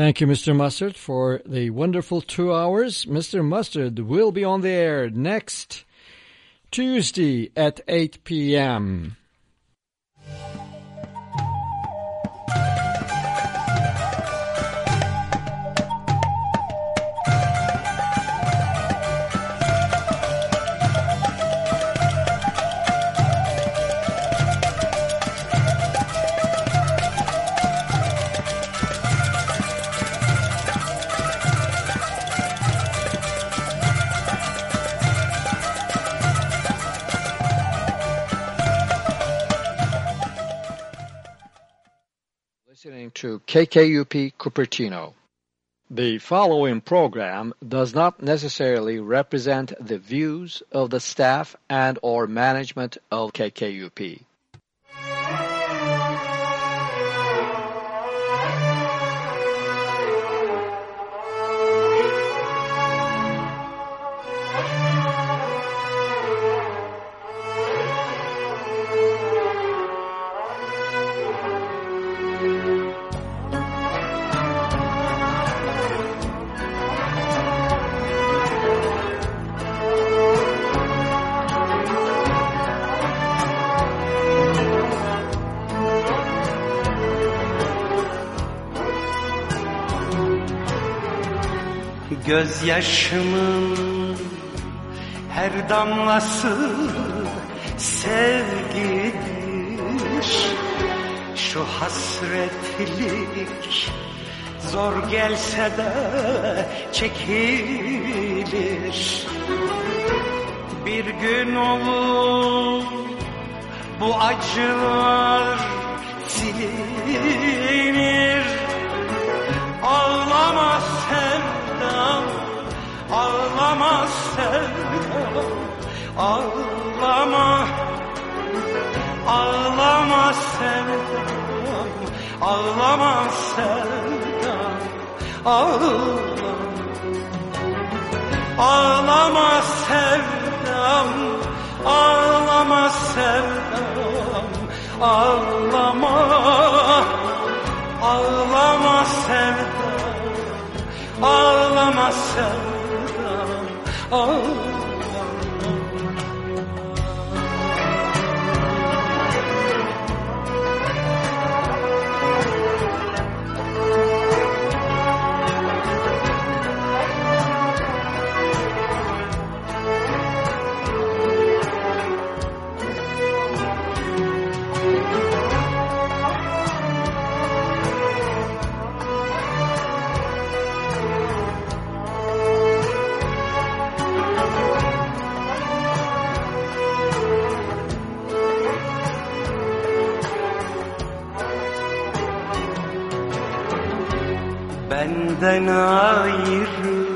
Thank you, Mr. Mustard, for the wonderful two hours. Mr. Mustard will be on the air next Tuesday at 8 p.m. KKUP Cupertino. The following program does not necessarily represent the views of the staff and or management of KKUP. Gözyaşımın her damlası sevgidir. Şu hasretlik zor gelse de çekilir. Bir gün olur bu acılar silinir. Ağlama sevdam Ağlama sevdam Ağlama Ağlama sevdam Ağlama sevdam Ağlama Ağlama sevdam Ağlama sevdam Ağlama Ağlama sevdam Ağlama sevdam Ağlama Benden ayrı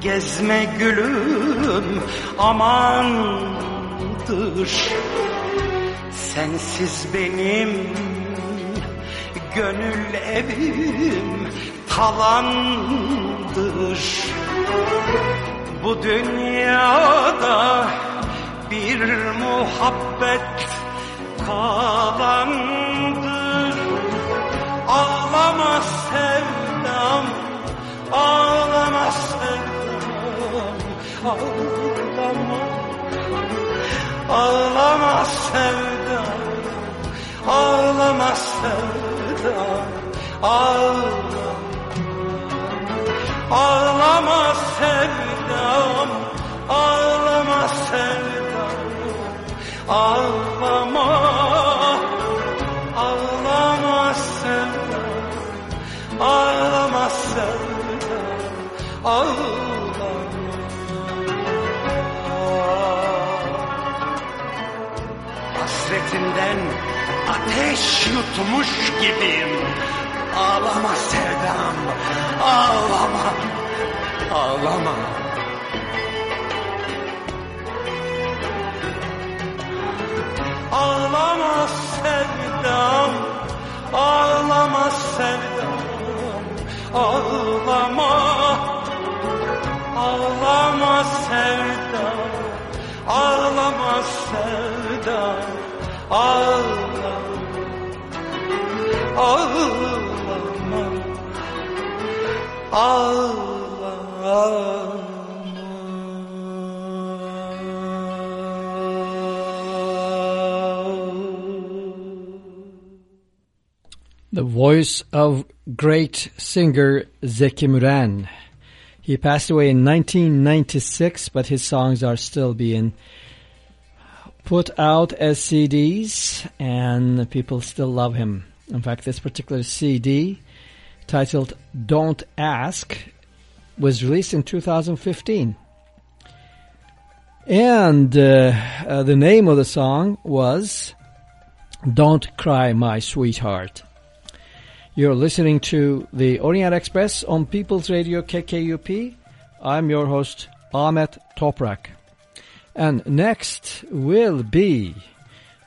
gezme gülüm amandır Sensiz benim gönül evim talandır Bu dünyada bir muhabbet kalandır. Ağlama sevdam, ağlama sevdam, ağlama. Ağlama sevdam, ağlama sevdam, ağlama. Ağlama sevdam, ağlama sevdam, ağlama. Ağlama sevdam, ağlama sevdam, ağlama Hasretinden ateş yutmuş gibiyim. Ağlama sevdam, ağlama, ağlama. Ağlama sevdam, ağlama sevdam, ağlama, ağlama sevdam, ağlama sevdam, ağlama, ağlama, The voice of great singer Zeki Müren. He passed away in 1996, but his songs are still being put out as CDs, and people still love him. In fact, this particular CD, titled Don't Ask, was released in 2015. And uh, uh, the name of the song was Don't Cry My Sweetheart. You're listening to the Orient Express on People's Radio KKUP. I'm your host, Ahmet Toprak. And next will be...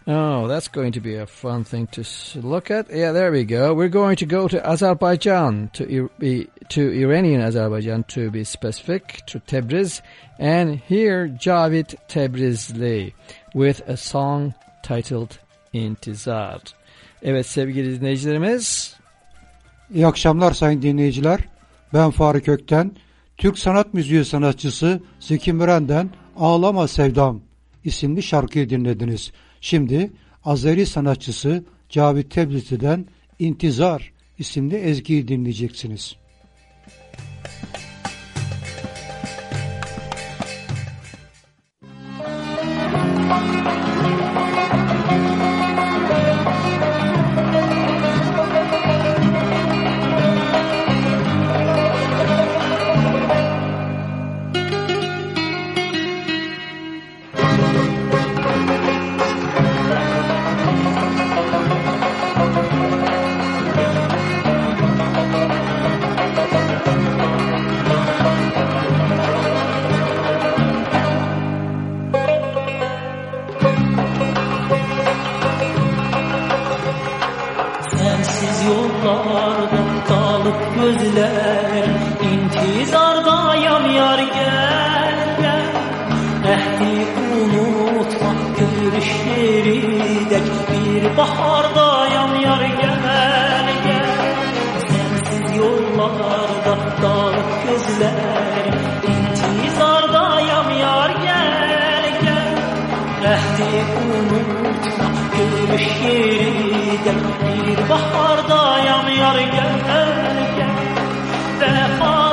Oh, that's going to be a fun thing to look at. Yeah, there we go. We're going to go to Azerbaijan, to, be, to Iranian Azerbaijan to be specific, to Tebriz, and hear Cavit Tebrizli with a song titled İntizar. Evet sevgili dinleyicilerimiz, İyi akşamlar sayın dinleyiciler. Ben Faruk Ökten. Türk sanat müziği sanatçısı Zeki Müren'den Ağlama Sevdam isimli şarkıyı dinlediniz. Şimdi Azeri sanatçısı Cavit Tebrizli'den İntizar isimli ezgiyi dinleyeceksiniz. gözler İntizardayım yar gel gel. Ehdi unutma görüşleri dek Bir baharda bahardayım yar gel gel. Sensiz yollarda dağlık gözler İntizardayım yar gel gel. Ehdi unutma Dökülmüş yerinde bir baharda yam yar gel gel. Vefa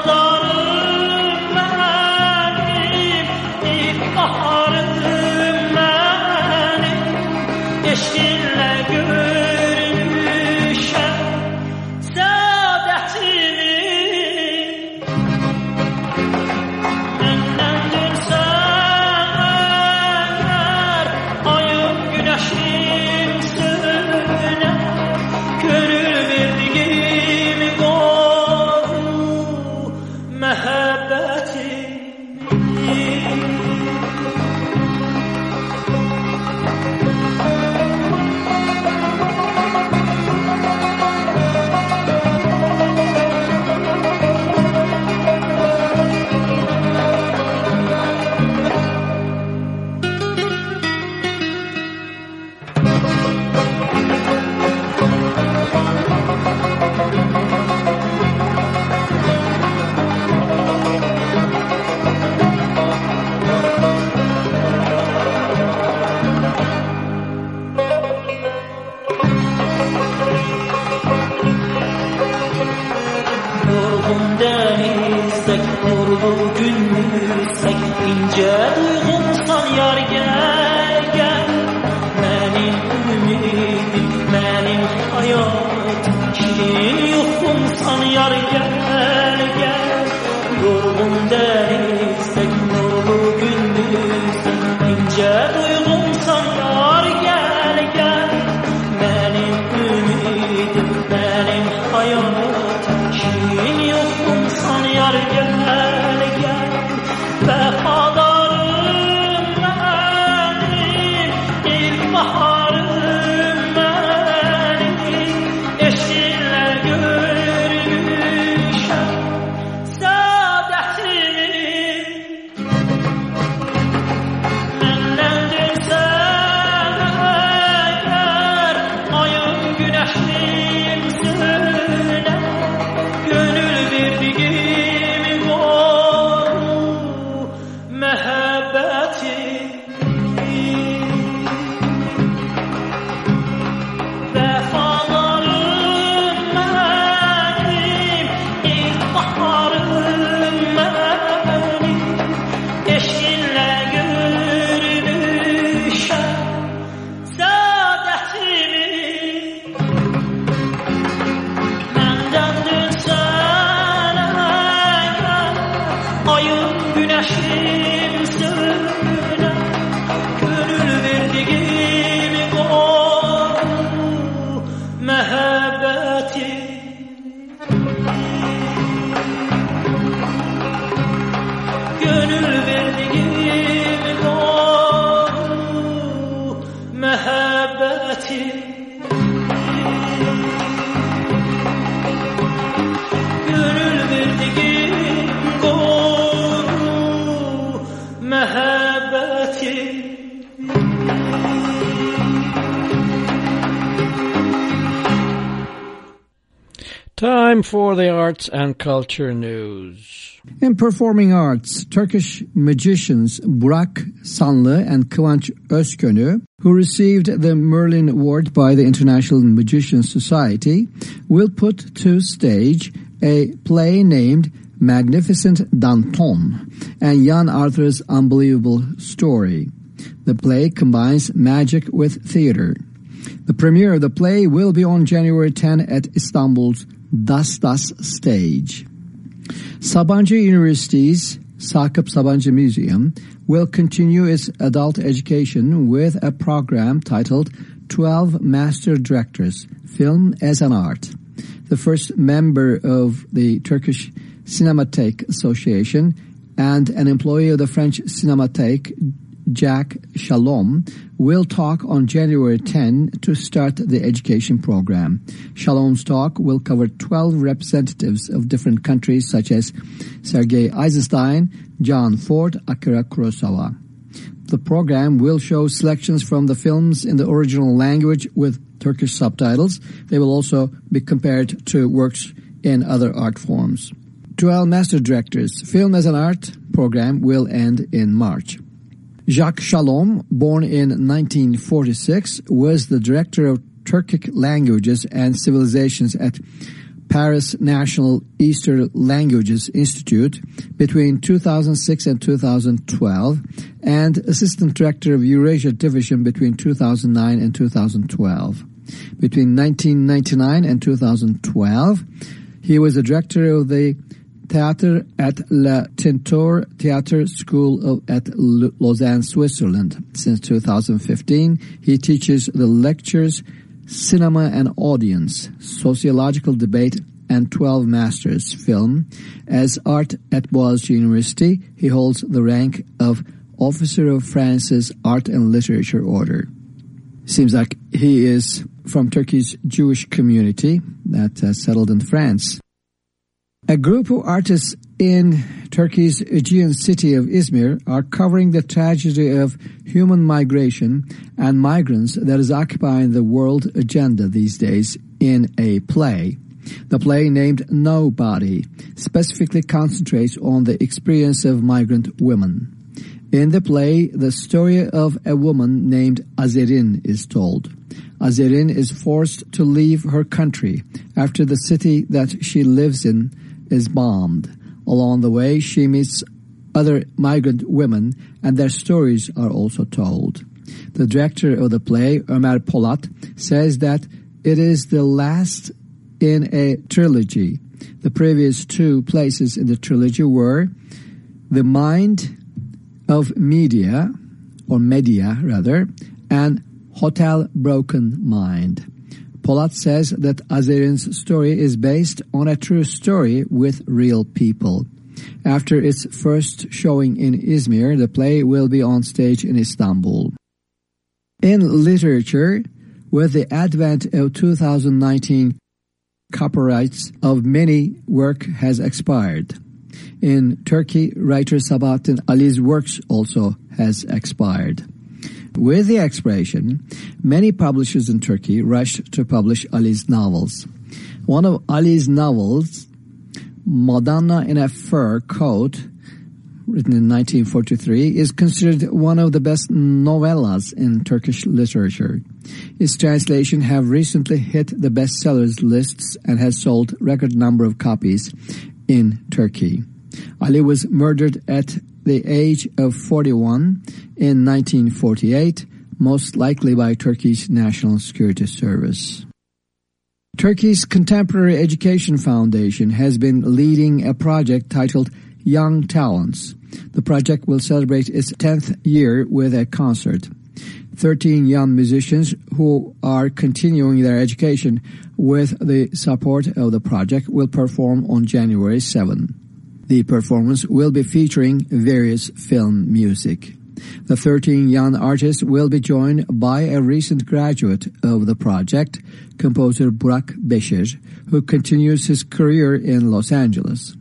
Time for the arts and culture news. In performing arts, Turkish magicians Burak Sanlı and Kıvanç Özkönü, who received the Merlin Award by the International Magicians Society, will put to stage a play named Magnificent Danton and Jan Arthur's Unbelievable Story. The play combines magic with theater. The premiere of the play will be on January 10 at Istanbul's DasDas stage. Sabancı University's Sakıp Sabancı Museum will continue its adult education with a program titled 12 Master Directors Film as an Art. The first member of the Turkish Cinematheque Association and an employee of the French Cinematheque, Jack Shalom, will talk on January 10 to start the education program. Shalom's talk will cover 12 representatives of different countries such as Sergei Eisenstein, John Ford, Akira Kurosawa. The program will show selections from the films in the original language with Turkish subtitles. They will also be compared to works in other art forms. 12 Master Directors Film as an Art program will end in March. Jacques Shalom, born in 1946, was the director of Turkic languages and civilizations at Paris National Eastern Languages Institute between 2006 and 2012 and assistant director of Eurasia Division between 2009 and 2012. Between 1999 and 2012, he was the director of the theater at La Tintour Theater School at Lausanne, Switzerland. Since 2015, he teaches the lectures Cinema and Audience, Sociological Debate, and 12 Masters Film. As art at Boğaziçi University, he holds the rank of Officer of France's Art and Literature Order. Seems like he is from Turkey's Jewish community that uh, settled in France. A group of artists in Turkey's Aegean city of Izmir are covering the tragedy of human migration and migrants that is occupying the world agenda these days in a play. The play named Nobody specifically concentrates on the experience of migrant women. In the play, the story of a woman named Azerin is told. Azerin is forced to leave her country after the city that she lives in is bombed. Along the way, she meets other migrant women and their stories are also told. The director of the play, Ömer Polat, says that it is the last in a trilogy. The previous two places in the trilogy were The Mind of Media, or Media rather, and Hotel Broken Mind. Polat says that Azerin's story is based on a true story with real people. After its first showing in Izmir, the play will be on stage in Istanbul. In literature, with the advent of 2019, copyrights of many work has expired. In Turkey, writer Sabahattin Ali's works also has expired. With the expiration, many publishers in Turkey rushed to publish Ali's novels. One of Ali's novels, Madonna in a Fur Coat, written in 1943, is considered one of the best novellas in Turkish literature. Its translation have recently hit the bestsellers lists and has sold record number of copies in Turkey. Ali was murdered at the age of 41 in 1948, most likely by Turkey's National Security Service. Turkey's Contemporary Education Foundation has been leading a project titled Young Talents. The project will celebrate its 10th year with a concert. 13 young musicians who are continuing their education with the support of the project will perform on January 7. The performance will be featuring various film music. The 13 young artists will be joined by a recent graduate of the project, composer Burak Beşir, who continues his career in Los Angeles.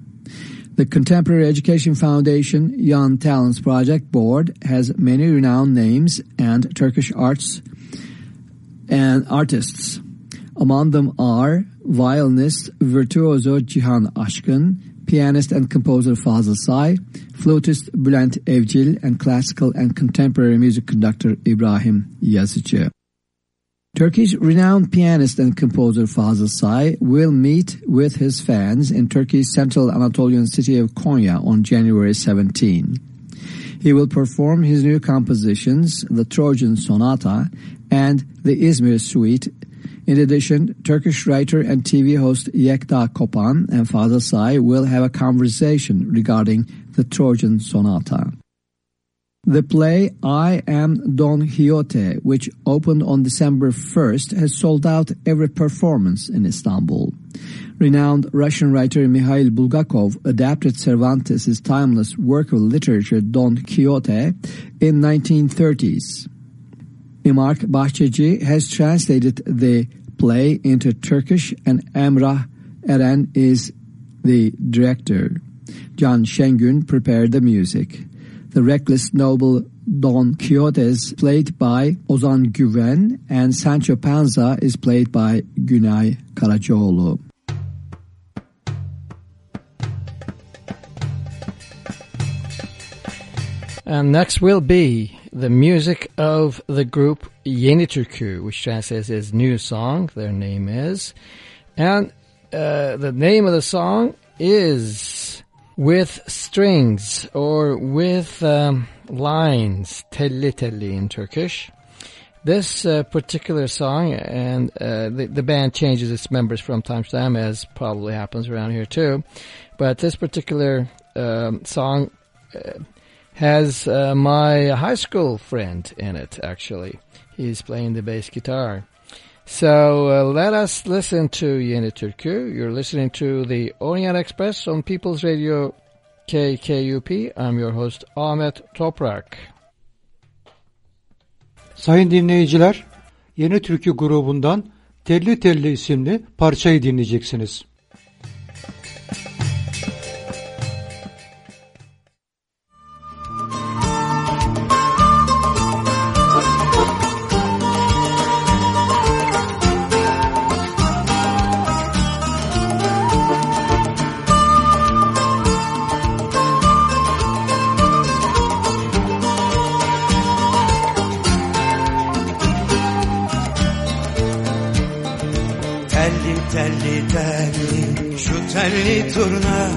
The Contemporary Education Foundation Young Talents Project Board has many renowned names and Turkish arts and artists. Among them are violinist virtuoso Cihan Aşkın, pianist and composer Fazıl Say, flutist Bülent Evcil, and classical and contemporary music conductor Ibrahim Yazıcı. Turkish renowned pianist and composer Fazıl Say will meet with his fans in Turkey's central Anatolian city of Konya on January 17. He will perform his new compositions, the Trojan Sonata and the Izmir Suite. In addition, Turkish writer and TV host Yekta Kopan and Fazıl Say will have a conversation regarding the Trojan Sonata. The play I Am Don Quixote, which opened on December 1st, has sold out every performance in Istanbul. Renowned Russian writer Mikhail Bulgakov adapted Cervantes' timeless work of literature Don Quixote in 1930s. Imark Bahçeci has translated the play into Turkish and Emrah Eren is the director. John Şengün prepared the music. The reckless noble Don Quixote is played by Ozan Güven and Sancho Panza is played by Günay Karacaoğlu. And next will be the music of the group Yeni Türkü, which translates as New Song, their name is. And uh, the name of the song is With Strings, or with um, lines, telli telli in Turkish. This uh, particular song, and uh, the, the band changes its members from time to time, as probably happens around here too. But this particular um, song uh, has uh, my high school friend in it, actually. He's playing the bass guitar. So uh, let us listen to Yeni Türkü. You're listening to the Orient Express on People's Radio KKUP. I'm your host Ahmet Toprak. Sayın dinleyiciler, Yeni Türkü grubundan Telli Telli isimli parçayı dinleyeceksiniz. Turna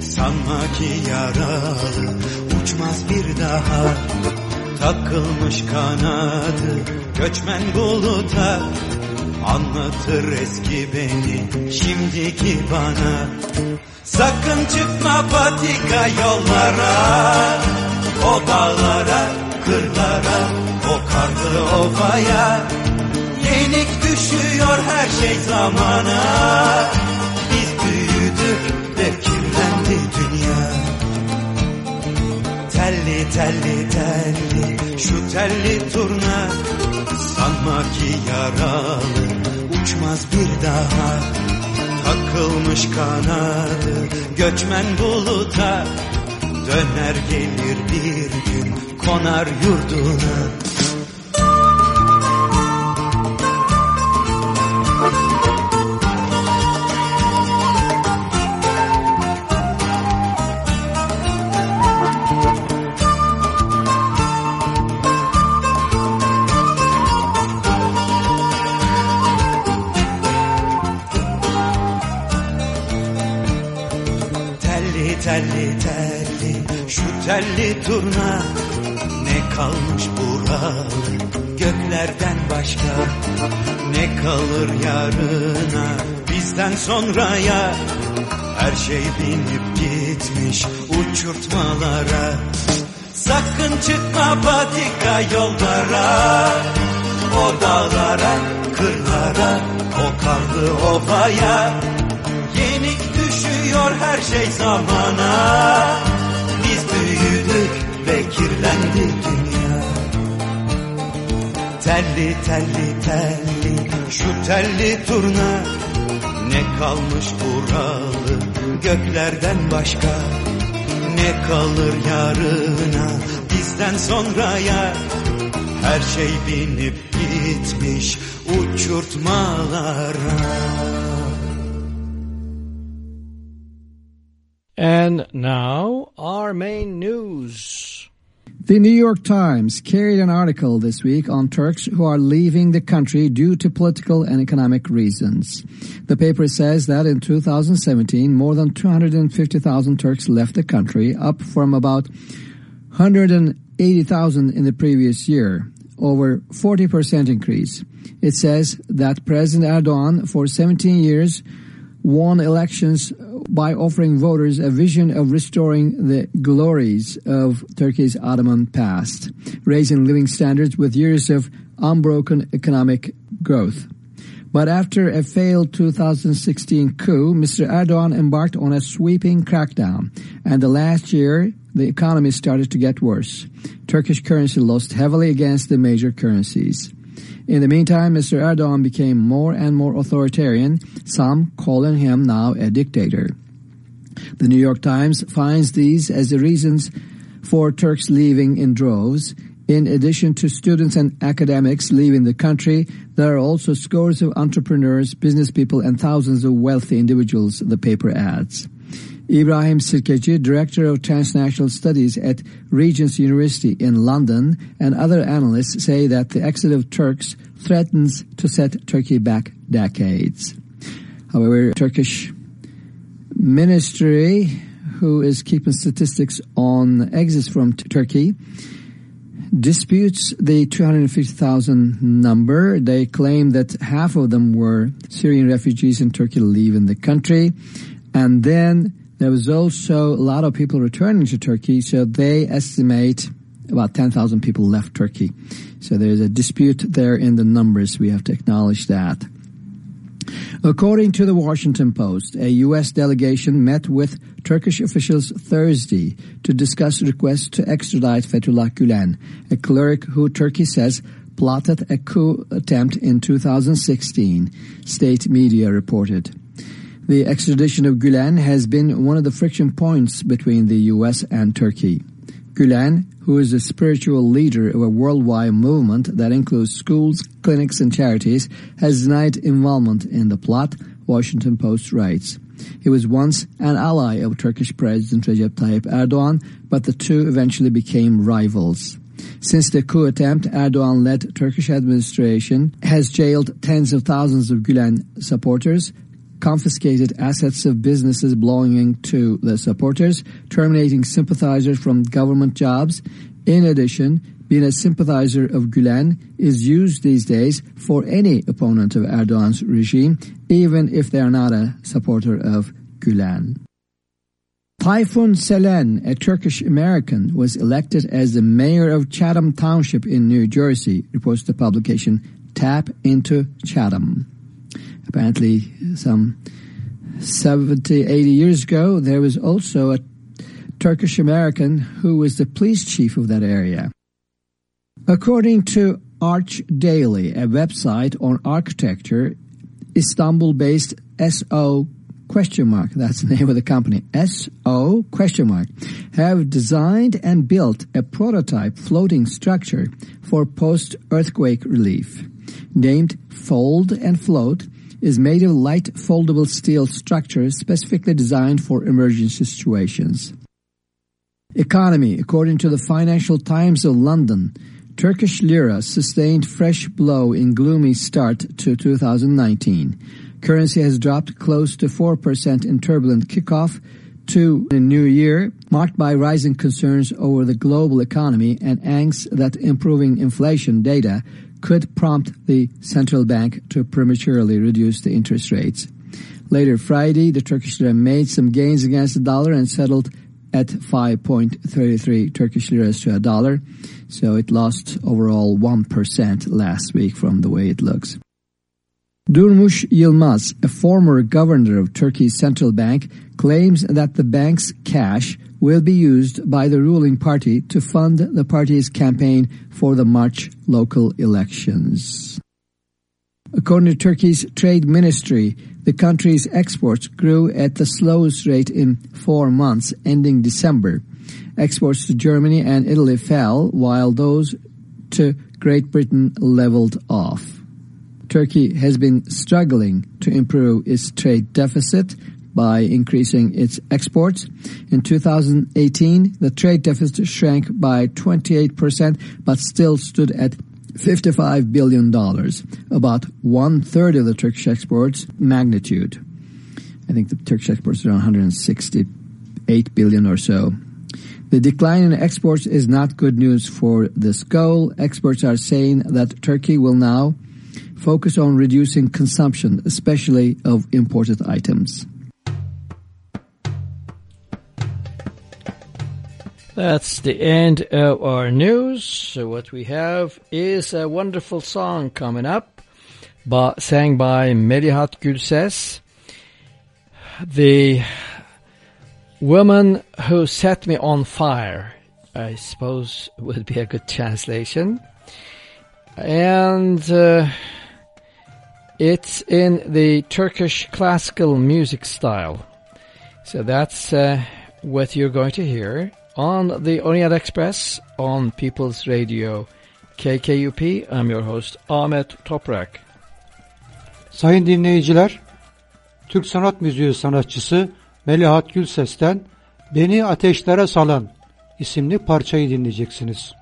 Sanma ki yaralı uçmaz bir daha. Takılmış kanadı göçmen buluta Anlatır eski beni şimdiki bana. Sakın çıkma patika yollara O dağlara, kırlara, o karlı ovaya. Yenik düşüyor her şey zamana Biz büyüdük ve kirlendi dünya? Telli telli telli şu telli turna. Sanma ki yaralı uçmaz bir daha. Takılmış kanadı göçmen buluta. Döner gelir bir gün konar yurduna başka Ne kalır yarına? Bizden sonraya Her şey binip gitmiş uçurtmalara. Sakın çıkma patika yollara O dağlara, kırlara, o karlı ovaya. Yenik düşüyor her şey zamana. Biz büyüdük ve kirlendi dünya Telli telli telli. Şu telli turna Ne kalmış buralı? Göklerden başka Ne kalır yarına? Bizden sonraya Her şey binip gitmiş uçurtmalara. And now, our main news. The New York Times carried an article this week on Turks who are leaving the country due to political and economic reasons. The paper says that in 2017, more than 250,000 Turks left the country, up from about 180,000 in the previous year, over 40% increase. It says that President Erdogan, for 17 years, won elections by offering voters a vision of restoring the glories of Turkey's Ottoman past, raising living standards with years of unbroken economic growth. But after a failed 2016 coup, Mr. Erdogan embarked on a sweeping crackdown, and the last year the economy started to get worse. Turkish currency lost heavily against the major currencies. In the meantime, Mr. Erdogan became more and more authoritarian, some calling him now a dictator. The New York Times finds these as the reasons for Turks leaving in droves. In addition to students and academics leaving the country, there are also scores of entrepreneurs, business people, and thousands of wealthy individuals, the paper adds. Ibrahim Sirkeci, Director of Transnational Studies at Regent's University in London, and other analysts say that the exit of Turks threatens to set Turkey back decades. However, Turkish ministry, who is keeping statistics on exits from Turkey, disputes the 250,000 number. They claim that half of them were Syrian refugees in Turkey leaving the country. And then there was also a lot of people returning to Turkey, so they estimate about 10,000 people left Turkey. So there's a dispute there in the numbers. We have to acknowledge that. According to the Washington Post, a U.S. delegation met with Turkish officials Thursday to discuss requests to extradite Fethullah Gulen, a cleric who Turkey says plotted a coup attempt in 2016, state media reported. The extradition of Gulen has been one of the friction points between the U.S. and Turkey. Gulen, who is the spiritual leader of a worldwide movement that includes schools, clinics, and charities, has denied involvement in the plot, Washington Post writes. He was once an ally of Turkish President Recep Tayyip Erdogan, but the two eventually became rivals. Since the coup attempt, Erdogan-led Turkish administration has jailed tens of thousands of Gulen supporters, confiscated assets of businesses belonging to the supporters, terminating sympathizers from government jobs. In addition, being a sympathizer of Gülen is used these days for any opponent of Erdogan's regime, even if they are not a supporter of Gülen. Tayfun Selen, a Turkish American, was elected as the mayor of Chatham Township in New Jersey, reports the publication Tap into Chatham. Apparently, some 70, 80 years ago, there was also a Turkish American who was the police chief of that area. According to ArchDaily, a website on architecture, Istanbul-based SO question mark, that's the name of the company, SO question mark, have designed and built a prototype floating structure for post-earthquake relief. Named Fold and Float, is made of light foldable steel structures specifically designed for emergency situations. Economy, according to the Financial Times of London, Turkish lira sustained fresh blow in gloomy start to 2019. Currency has dropped close to 4% in turbulent kickoff to the new year, marked by rising concerns over the global economy and angst that improving inflation data could prompt the central bank to prematurely reduce the interest rates. Later Friday, the Turkish lira made some gains against the dollar and settled at 5.33 Turkish liras to a dollar. So it lost overall 1% last week from the way it looks. Durmuş Yılmaz, a former governor of Turkey's central bank, claims that the bank's cash will be used by the ruling party to fund the party's campaign for the March local elections. According to Turkey's trade ministry, the country's exports grew at the slowest rate in four months, ending December. Exports to Germany and Italy fell, while those to Great Britain leveled off. Turkey has been struggling to improve its trade deficit by increasing its exports. In 2018, the trade deficit shrank by 28%, but still stood at $55 billion, about one third of the Turkish exports magnitude. I think the Turkish exports are around 168 billion or so. The decline in exports is not good news for this goal. Experts are saying that Turkey will now focus on reducing consumption, especially of imported items. That's the end of our news. So what we have is a wonderful song coming up, by, sang by Melihat Gülses, the woman who set me on fire. I suppose would be a good translation. And uh, it's in the Turkish classical music style. So that's uh, what you're going to hear on the Orient Express on People's Radio KKUP. I'm your host Ahmet Toprak. Sayın dinleyiciler, Türk sanat müziği sanatçısı Melihat Gülses'ten Beni Ateşlere Salan isimli parçayı dinleyeceksiniz.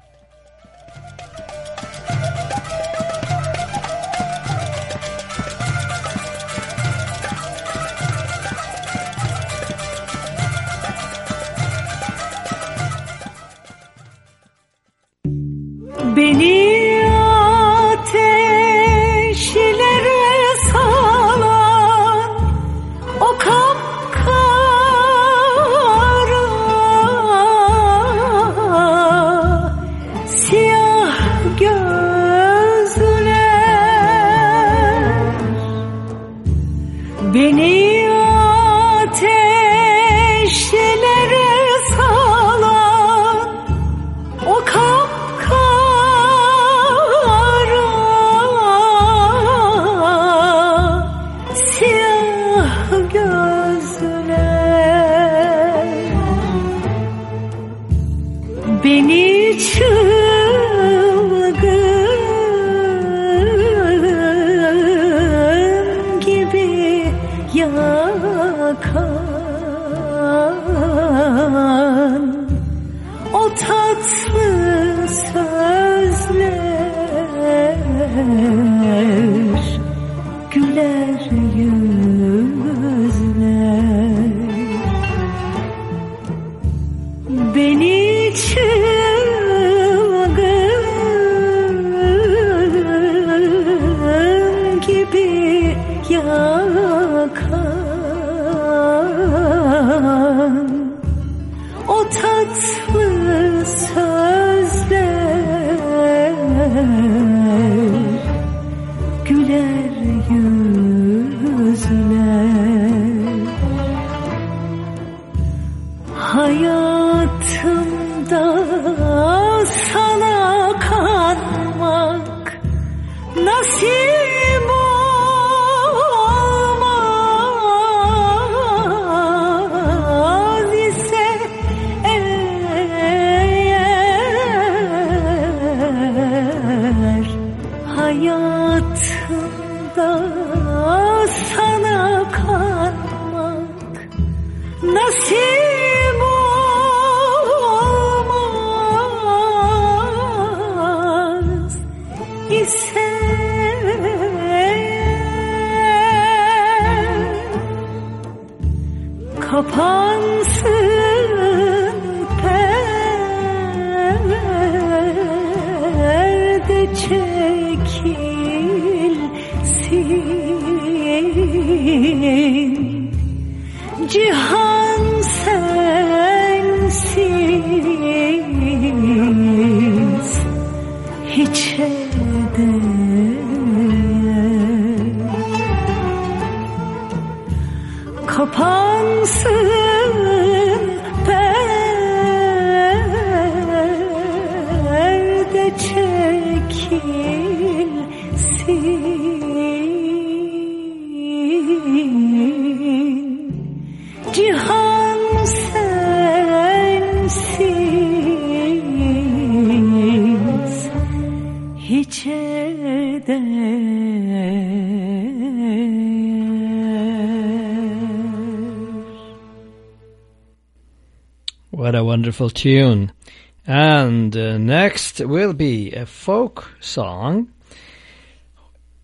Wonderful tune. And uh, next will be a folk song.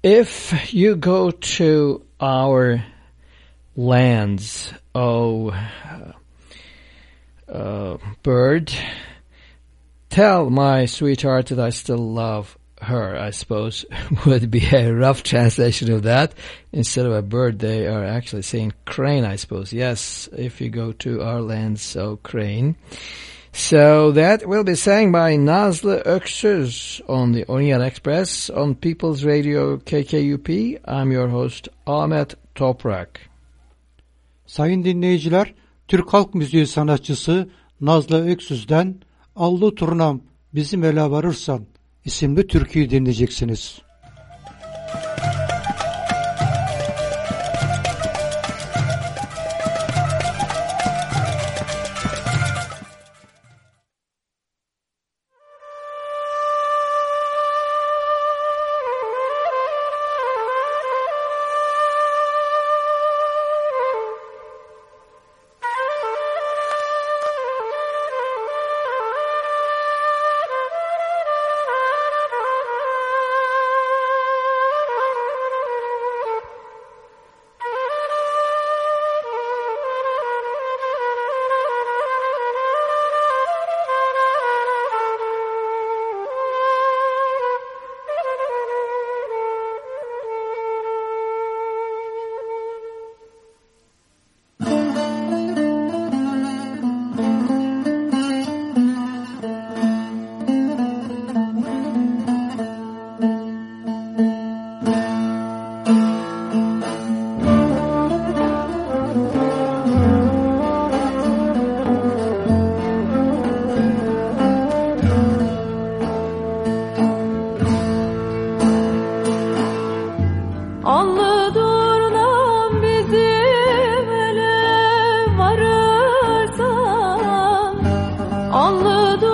If you go to our lands, oh uh, bird, tell my sweetheart that I still love her, I suppose, would be a rough translation of that. Instead of a bird, they are actually saying crane, I suppose. Yes, if you go to our lands, so crane. So that will be sang by Nazlı Öksüz on the Orient Express on People's Radio KKUP. I'm your host Ahmet Toprak. Sayın dinleyiciler, Türk halk müziği sanatçısı Nazlı Öksüz'den Allı Durnam Bizim Ele Varırsan isimli türküyü dinleyeceksiniz. Allı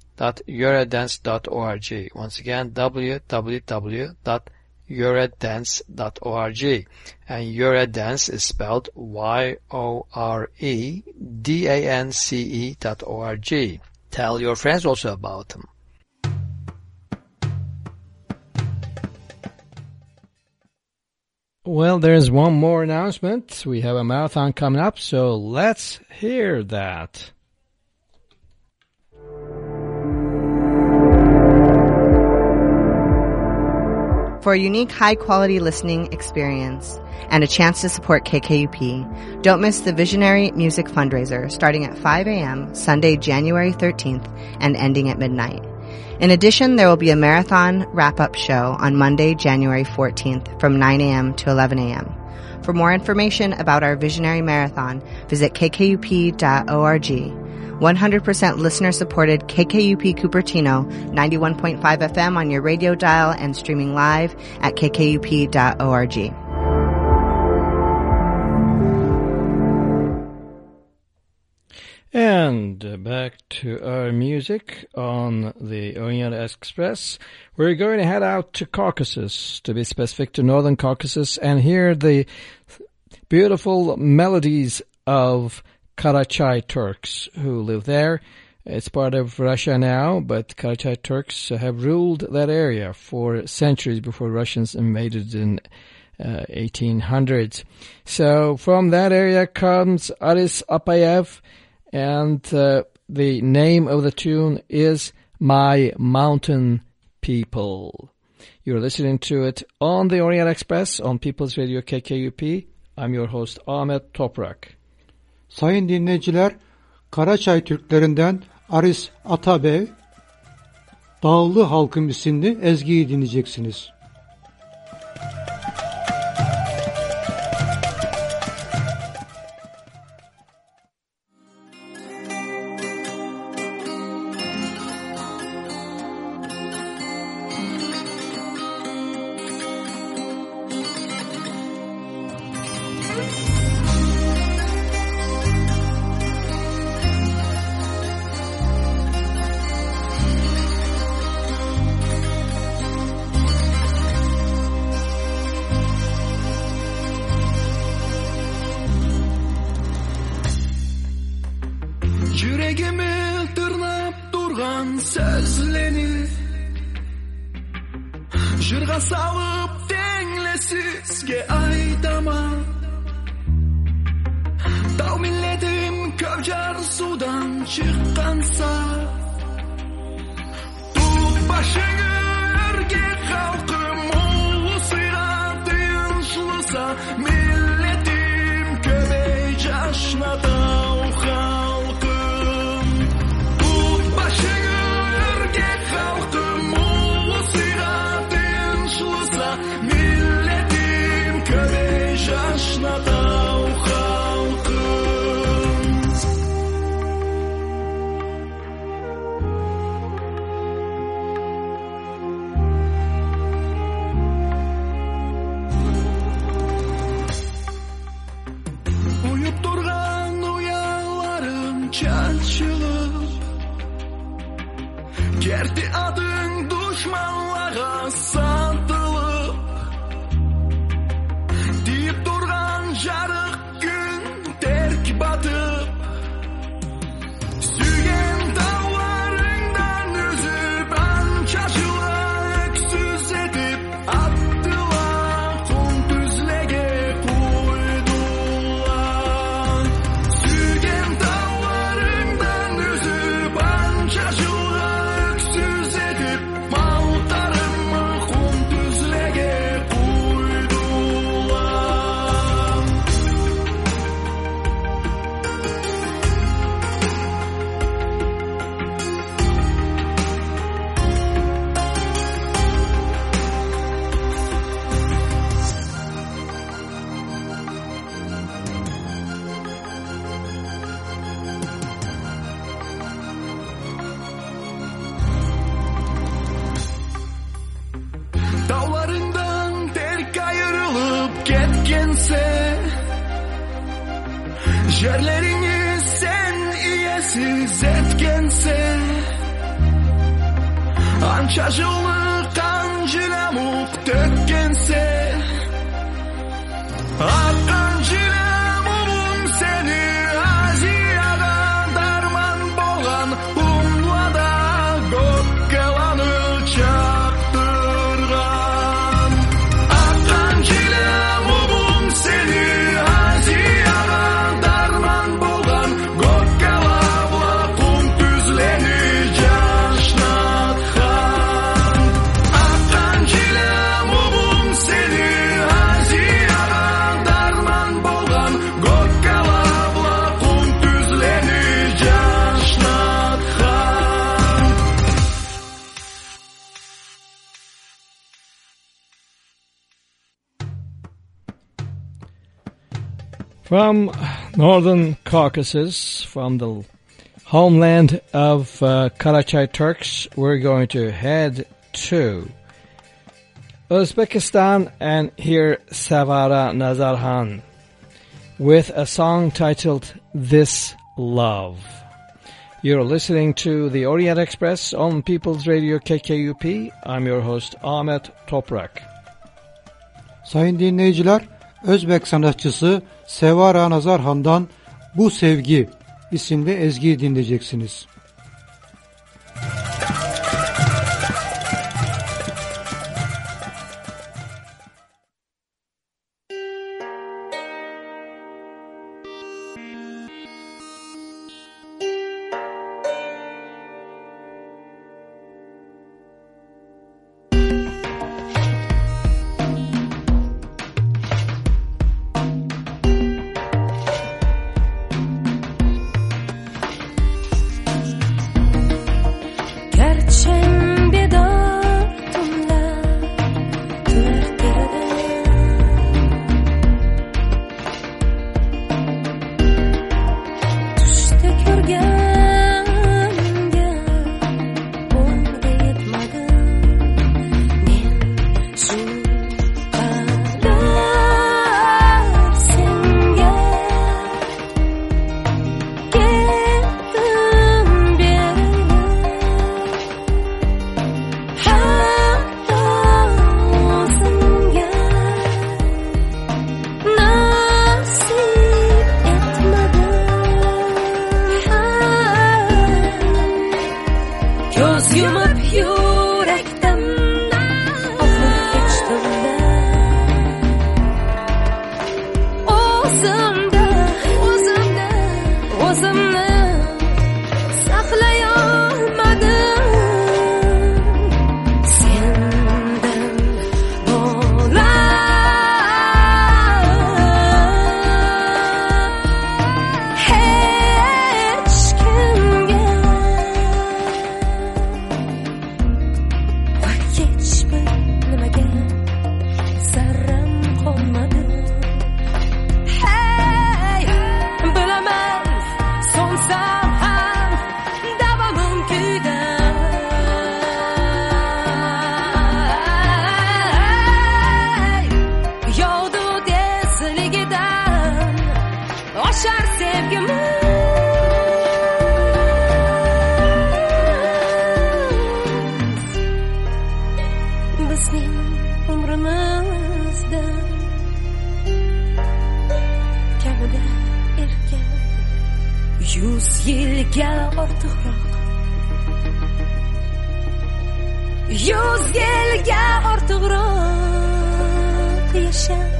www.yoredance.org. Once again, www.yoredance.org. And Yoredance is spelled Y-O-R-E-D-A-N-C-E dot. Tell your friends also about them. Well, there's one more announcement. We have a marathon coming up, so let's hear that. For a unique high quality listening experience and a chance to support KKUP, don't miss the Visionary Music Fundraiser starting at 5 a.m. Sunday, January 13th and ending at midnight. In addition, there will be a marathon wrap-up show on Monday, January 14th from 9 a.m. to 11 a.m. For more information about our Visionary Marathon, visit kkup.org. 100% listener supported KKUP Cupertino, 91.5 FM on your radio dial and streaming live at kkup.org. And back to our music on the Orient Express. We're going to head out to Caucasus, to be specific to Northern Caucasus, and hear the beautiful melodies of Karachay Turks who live there. It's part of Russia now, but Karachay Turks have ruled that area for centuries before Russians invaded in uh, 1800s. So from that area comes Aris Appaev, and uh, the name of the tune is My Mountain People. You're listening to it on the Orient Express on People's Radio KKUP. I'm your host Ahmet Toprak. Sayın dinleyiciler, Karaçay Türklerinden Aris Atabey, Dağlı Halkım isimli ezgiyi dinleyeceksiniz. passar. Tu baixei. Ketkense Yerlerini sen iyesiz etkense Ançaşılı kancılamuk dökkense Akancılamum From northern Caucasus, from the homeland of uh, Karachay Turks, we're going to head to Uzbekistan and hear Sevara Nazarkhan with a song titled This Love. You're listening to the Orient Express on People's Radio KKUP. I'm your host Ahmet Toprak. Sayın dinleyiciler, Özbek sanatçısı Sevara Nazarhan'dan Bu Sevgi isimli ezgiyi dinleyeceksiniz. Gerçeğin ko'zingdan oshar sevgimiz. Bizning umrimizda kamida erkin yuz yilga ortiqroq. Yuz yilga ortiqroq yashab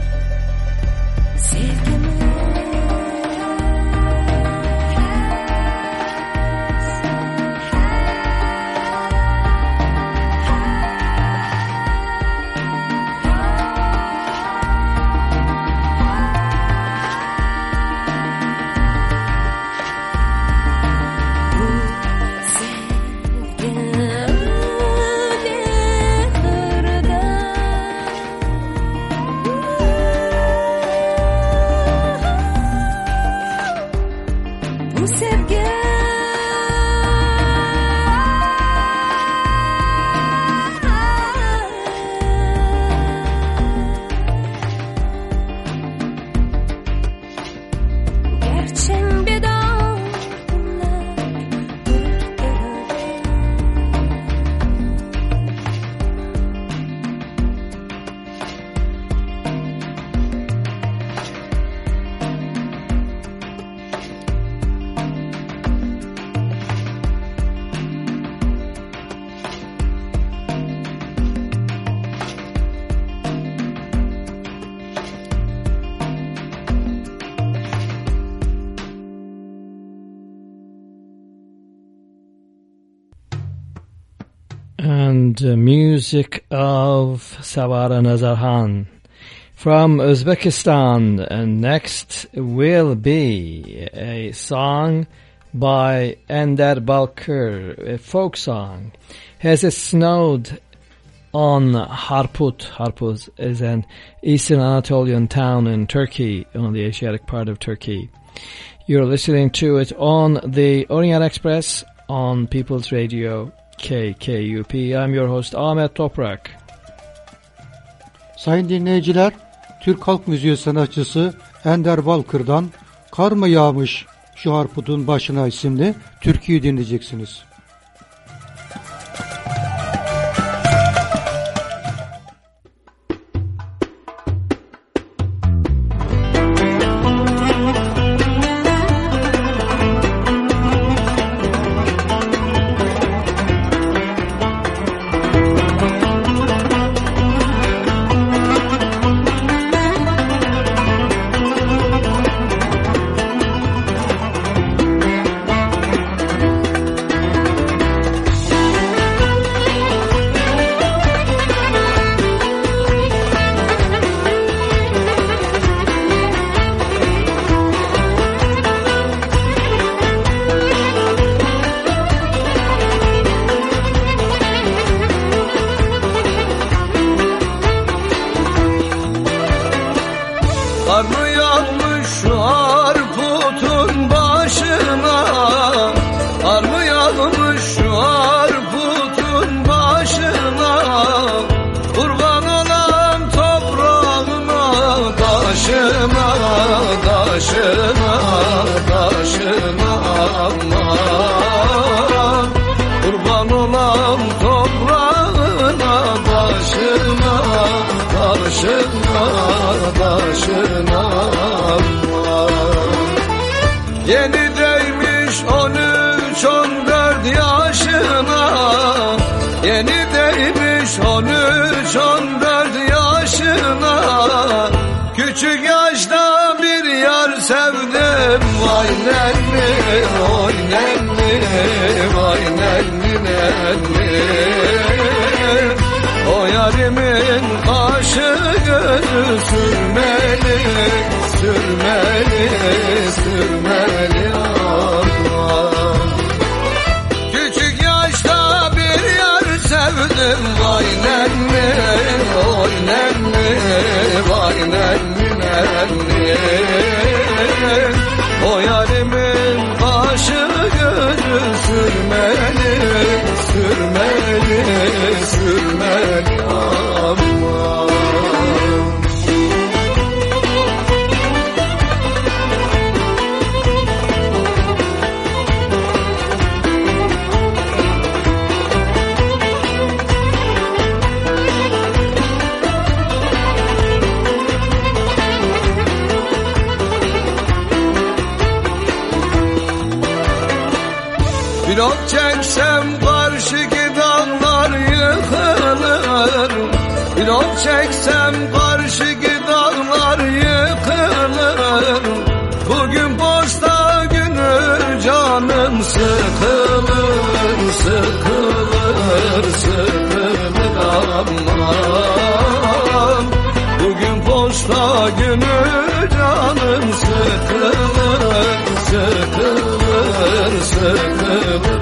and music of Sevara Nazarkhan from Uzbekistan. And next will be a song by Ender Balkır, a folk song. Has it snowed on Harput? Harput is an eastern Anatolian town in Turkey, on the Asiatic part of Turkey. You're listening to it on the Orient Express on People's Radio KKUP. I'm your host Ahmet Toprak. Sayın dinleyiciler, Türk halk müziği sanatçısı Ender Balkır'dan Kar mı yağmış şu harputun başına isimli türküyü dinleyeceksiniz. taşıma taşıma taşıma O yarimin kaşı gözü sürmeli, sürmeli, sürmeli sürmek Sıkılır aman Bugün posta günü canım sıkılır Sıkılır, sıkılır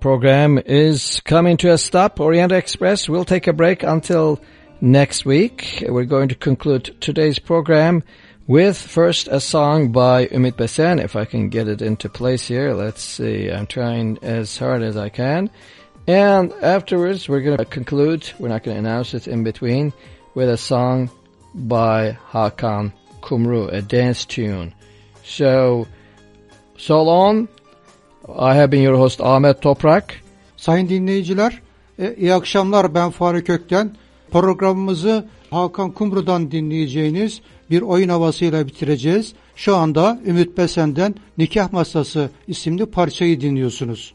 program is coming to a stop. Orient Express will take a break until next week. We're going to conclude today's program with first a song by Ümit Besen. If I can get it into place here. Let's see. I'm trying as hard as I can. And afterwards, we're going to conclude. We're not going to announce it in between with a song by Hakan Kumru, a dance tune. So, so long. I have been your host Ahmet Toprak. Sayın dinleyiciler, e, iyi akşamlar ben Fahri Kökten. Programımızı Hakan Kumru'dan dinleyeceğiniz bir oyun havasıyla bitireceğiz. Şu anda Ümit Besen'den Nikah Masası isimli parçayı dinliyorsunuz.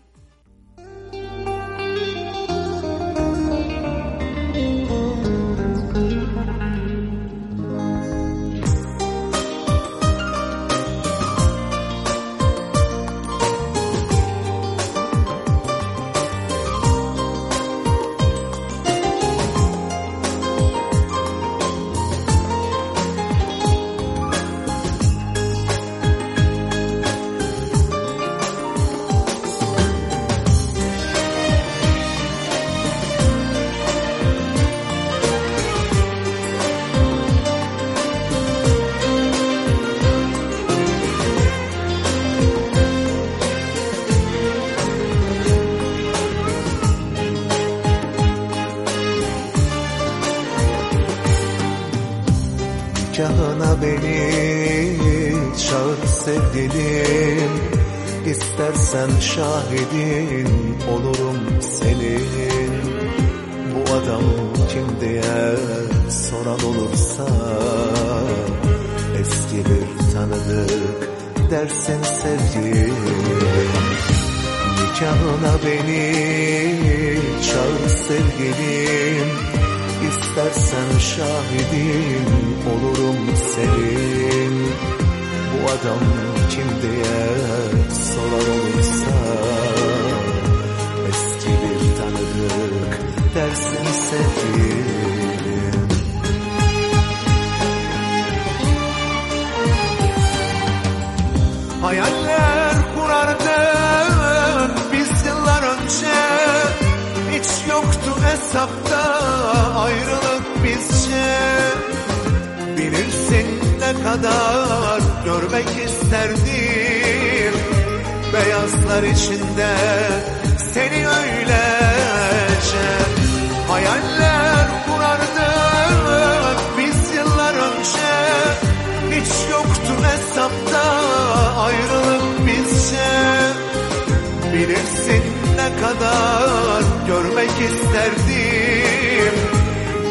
Kadar görmek isterdim. Beyazlar içinde seni öylece Hayaller kurardık biz yıllar önce Hiç yoktu hesapta ayrılık bizce. Bilirsin ne kadar görmek isterdim.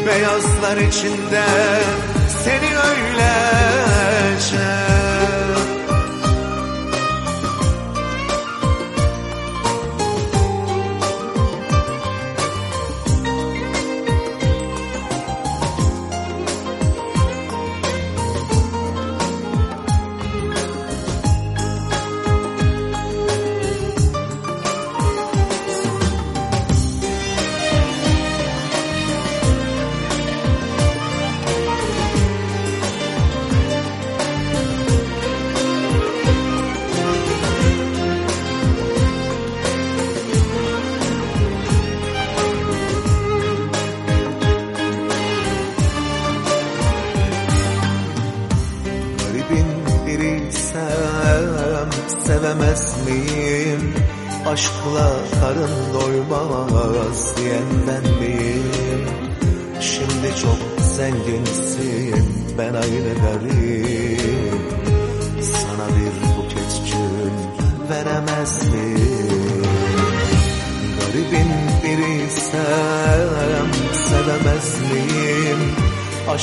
Beyazlar içinde seni öylece Garibin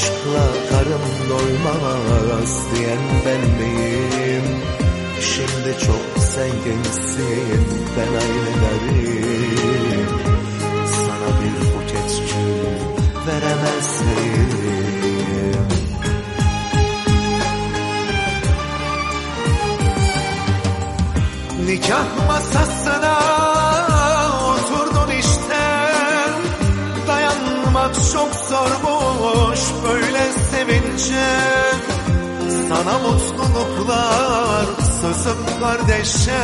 Aşkla karım doymaz diyen ben miyim? Şimdi çok zenginsin ben aynı garip Sana bir buket gül? Nikah masasına oturdun işte Dayanmak çok zormuş böyle sevince Sana mutluluklar sözüm kardeşe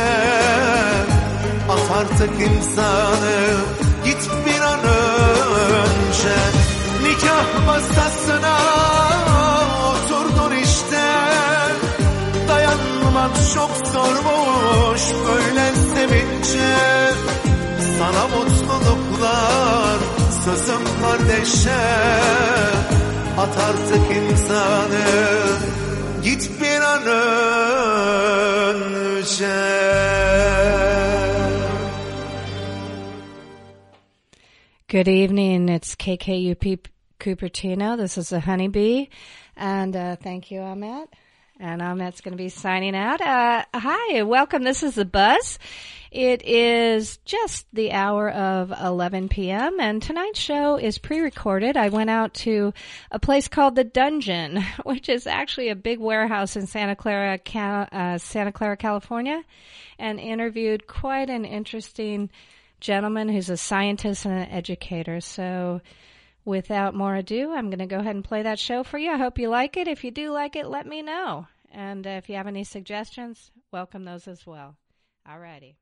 At artık imzanı git bir an önce. Nikah masasına oturdun işte. Dayanmak çok zormuş böyle sevince Sana mutluluklar sözüm kardeşe At artık imzanı git bir an önce Good evening. It's KKUP Cupertino. This is the Honeybee. And uh, thank you, Ahmet. And Ahmet's going to be signing out. Uh, hi, welcome. This is The Buzz. It is just the hour of 11 p.m. and tonight's show is pre-recorded. I went out to a place called The Dungeon, which is actually a big warehouse in Santa Clara, uh, Santa Clara, California, and interviewed quite an interesting gentleman who's a scientist and an educator. So without more ado, I'm going to go ahead and play that show for you. I hope you like it. If you do like it, let me know. And uh, if you have any suggestions, welcome those as well. Alrighty.